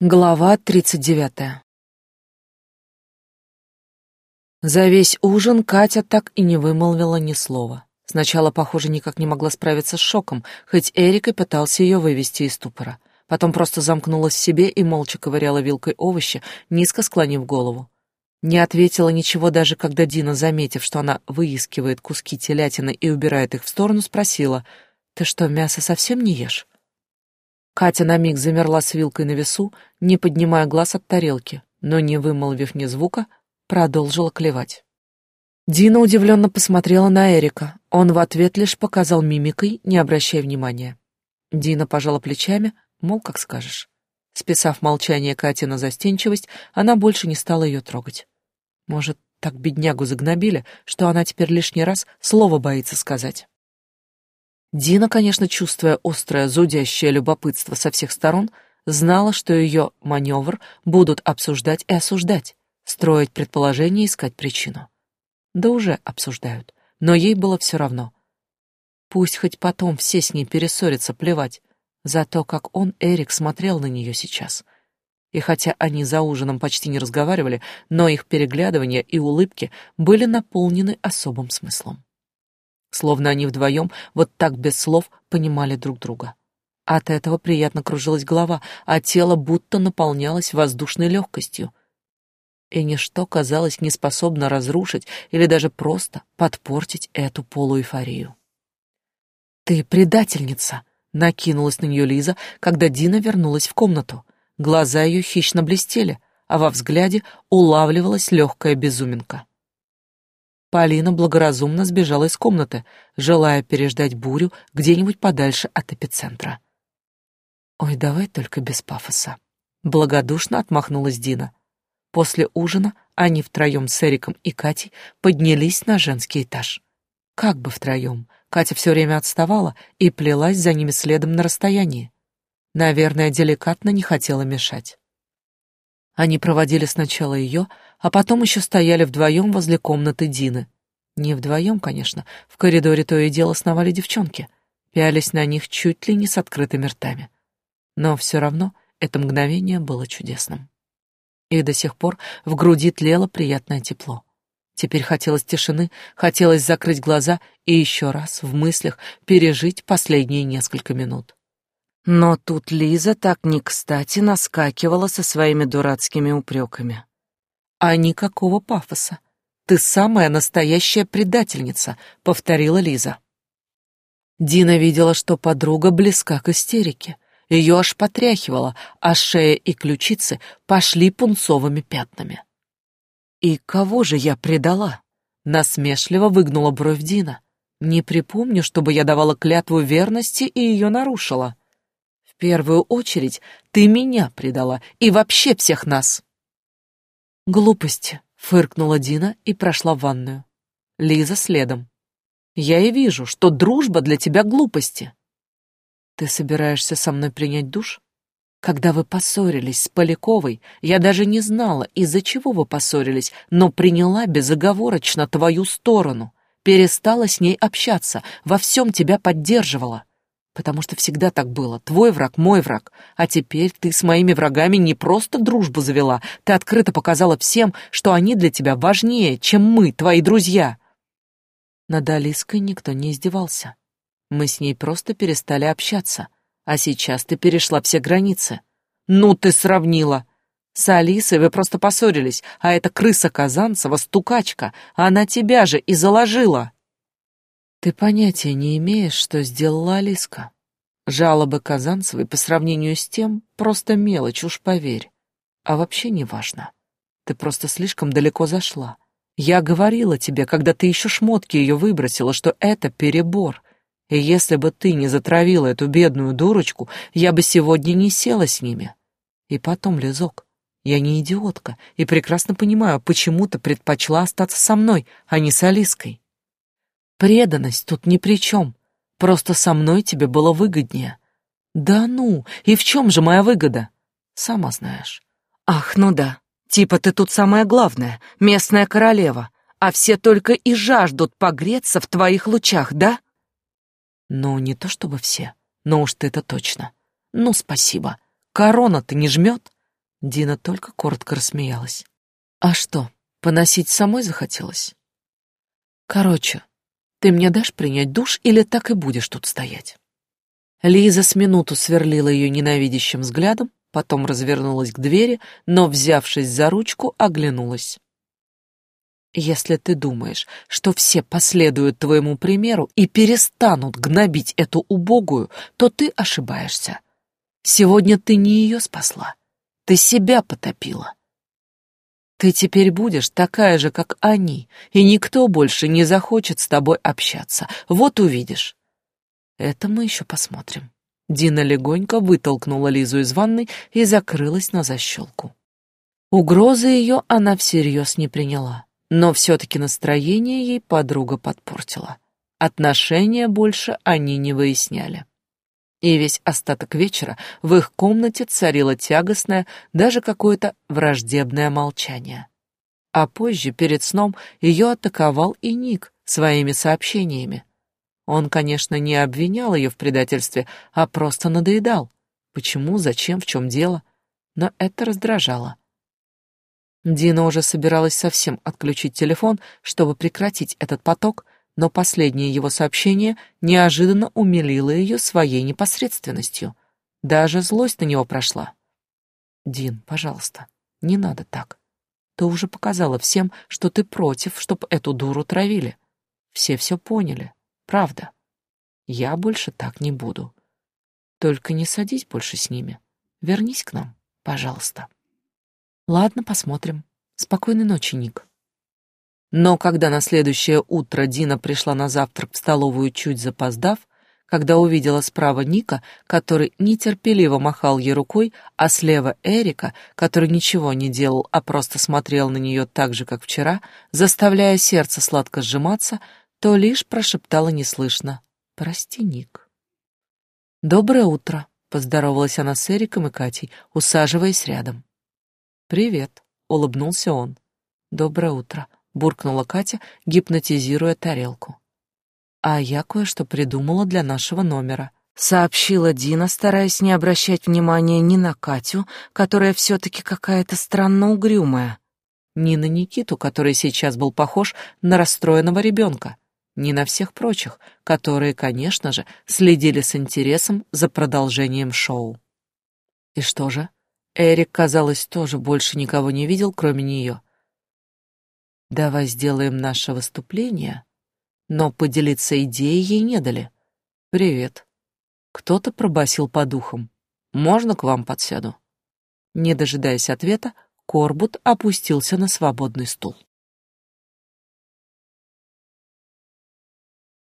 Глава тридцать девятая. За весь ужин Катя так и не вымолвила ни слова. Сначала, похоже, никак не могла справиться с шоком, хоть Эрик и пытался ее вывести из ступора. Потом просто замкнулась в себе и молча ковыряла вилкой овощи, низко склонив голову. Не ответила ничего даже, когда Дина, заметив, что она выискивает куски телятины и убирает их в сторону, спросила, «Ты что, мясо совсем не ешь?» Катя на миг замерла с вилкой на весу, не поднимая глаз от тарелки, но, не вымолвив ни звука, продолжила клевать. Дина удивленно посмотрела на Эрика. Он в ответ лишь показал мимикой, не обращая внимания. Дина пожала плечами, мол, как скажешь. Списав молчание Кати на застенчивость, она больше не стала ее трогать. Может, так беднягу загнобили, что она теперь лишний раз слово боится сказать. Дина, конечно, чувствуя острое зудящее любопытство со всех сторон, знала, что ее маневр будут обсуждать и осуждать, строить предположения и искать причину. Да уже обсуждают, но ей было все равно. Пусть хоть потом все с ней перессорятся, плевать, за то, как он, Эрик, смотрел на нее сейчас. И хотя они за ужином почти не разговаривали, но их переглядывания и улыбки были наполнены особым смыслом словно они вдвоем вот так без слов понимали друг друга. От этого приятно кружилась голова, а тело будто наполнялось воздушной легкостью. И ничто, казалось, не способно разрушить или даже просто подпортить эту полуэйфорию. «Ты предательница!» — накинулась на нее Лиза, когда Дина вернулась в комнату. Глаза ее хищно блестели, а во взгляде улавливалась легкая безуминка. Полина благоразумно сбежала из комнаты, желая переждать бурю где-нибудь подальше от эпицентра. «Ой, давай только без пафоса», — благодушно отмахнулась Дина. После ужина они втроем с Эриком и Катей поднялись на женский этаж. Как бы втроем, Катя все время отставала и плелась за ними следом на расстоянии. Наверное, деликатно не хотела мешать. Они проводили сначала ее, а потом еще стояли вдвоем возле комнаты Дины. Не вдвоем, конечно, в коридоре то и дело сновали девчонки, пялись на них чуть ли не с открытыми ртами. Но все равно это мгновение было чудесным. И до сих пор в груди тлело приятное тепло. Теперь хотелось тишины, хотелось закрыть глаза и еще раз в мыслях пережить последние несколько минут. Но тут Лиза так не кстати наскакивала со своими дурацкими упреками. А никакого пафоса. Ты самая настоящая предательница, повторила Лиза. Дина видела, что подруга близка к истерике. Ее аж потряхивало, а шея и ключицы пошли пунцовыми пятнами. «И кого же я предала?» Насмешливо выгнула бровь Дина. «Не припомню, чтобы я давала клятву верности и ее нарушила» первую очередь ты меня предала и вообще всех нас. Глупости, фыркнула Дина и прошла в ванную. Лиза следом. Я и вижу, что дружба для тебя глупости. Ты собираешься со мной принять душ? Когда вы поссорились с Поляковой, я даже не знала, из-за чего вы поссорились, но приняла безоговорочно твою сторону, перестала с ней общаться, во всем тебя поддерживала потому что всегда так было. Твой враг — мой враг. А теперь ты с моими врагами не просто дружбу завела, ты открыто показала всем, что они для тебя важнее, чем мы, твои друзья. Над Алиской никто не издевался. Мы с ней просто перестали общаться. А сейчас ты перешла все границы. Ну ты сравнила. С Алисой вы просто поссорились, а эта крыса Казанцева стукачка, она тебя же и заложила. Ты понятия не имеешь, что сделала Алиска. Жалобы Казанцевой по сравнению с тем просто мелочь, уж поверь. А вообще не важно. Ты просто слишком далеко зашла. Я говорила тебе, когда ты еще шмотки ее выбросила, что это перебор. И если бы ты не затравила эту бедную дурочку, я бы сегодня не села с ними. И потом, Лизок, я не идиотка и прекрасно понимаю, почему ты предпочла остаться со мной, а не с Алиской. Преданность тут ни при чем. Просто со мной тебе было выгоднее. Да ну, и в чем же моя выгода? Сама знаешь. Ах, ну да. Типа ты тут самая главная, местная королева, а все только и жаждут погреться в твоих лучах, да? Ну, не то чтобы все, но уж ты это точно. Ну, спасибо. Корона-то не жмет. Дина только коротко рассмеялась. А что, поносить самой захотелось? Короче, ты мне дашь принять душ или так и будешь тут стоять? Лиза с минуту сверлила ее ненавидящим взглядом, потом развернулась к двери, но, взявшись за ручку, оглянулась. Если ты думаешь, что все последуют твоему примеру и перестанут гнобить эту убогую, то ты ошибаешься. Сегодня ты не ее спасла, ты себя потопила. Ты теперь будешь такая же, как они, и никто больше не захочет с тобой общаться. Вот увидишь. Это мы еще посмотрим. Дина легонько вытолкнула Лизу из ванной и закрылась на защелку. Угрозы ее она всерьез не приняла, но все-таки настроение ей подруга подпортила. Отношения больше они не выясняли. И весь остаток вечера в их комнате царило тягостное, даже какое-то враждебное молчание. А позже, перед сном, ее атаковал и Ник своими сообщениями. Он, конечно, не обвинял ее в предательстве, а просто надоедал. Почему, зачем, в чем дело? Но это раздражало. Дина уже собиралась совсем отключить телефон, чтобы прекратить этот поток, но последнее его сообщение неожиданно умилило ее своей непосредственностью. Даже злость на него прошла. «Дин, пожалуйста, не надо так. Ты уже показала всем, что ты против, чтобы эту дуру травили. Все все поняли. Правда. Я больше так не буду. Только не садись больше с ними. Вернись к нам, пожалуйста. Ладно, посмотрим. Спокойной ночи, Ник. Но когда на следующее утро Дина пришла на завтрак в столовую чуть запоздав, когда увидела справа Ника, который нетерпеливо махал ей рукой, а слева Эрика, который ничего не делал, а просто смотрел на нее так же, как вчера, заставляя сердце сладко сжиматься, то лишь прошептала неслышно «Прости, Ник». «Доброе утро», — поздоровалась она с Эриком и Катей, усаживаясь рядом. «Привет», — улыбнулся он. «Доброе утро», — буркнула Катя, гипнотизируя тарелку. «А я кое-что придумала для нашего номера», — сообщила Дина, стараясь не обращать внимания ни на Катю, которая все-таки какая-то странно угрюмая, ни на Никиту, который сейчас был похож на расстроенного ребенка ни на всех прочих, которые, конечно же, следили с интересом за продолжением шоу. И что же? Эрик, казалось, тоже больше никого не видел, кроме нее. «Давай сделаем наше выступление», но поделиться идеей ей не дали. «Привет». Кто-то пробасил по духам. «Можно к вам подсяду?» Не дожидаясь ответа, Корбут опустился на свободный стул.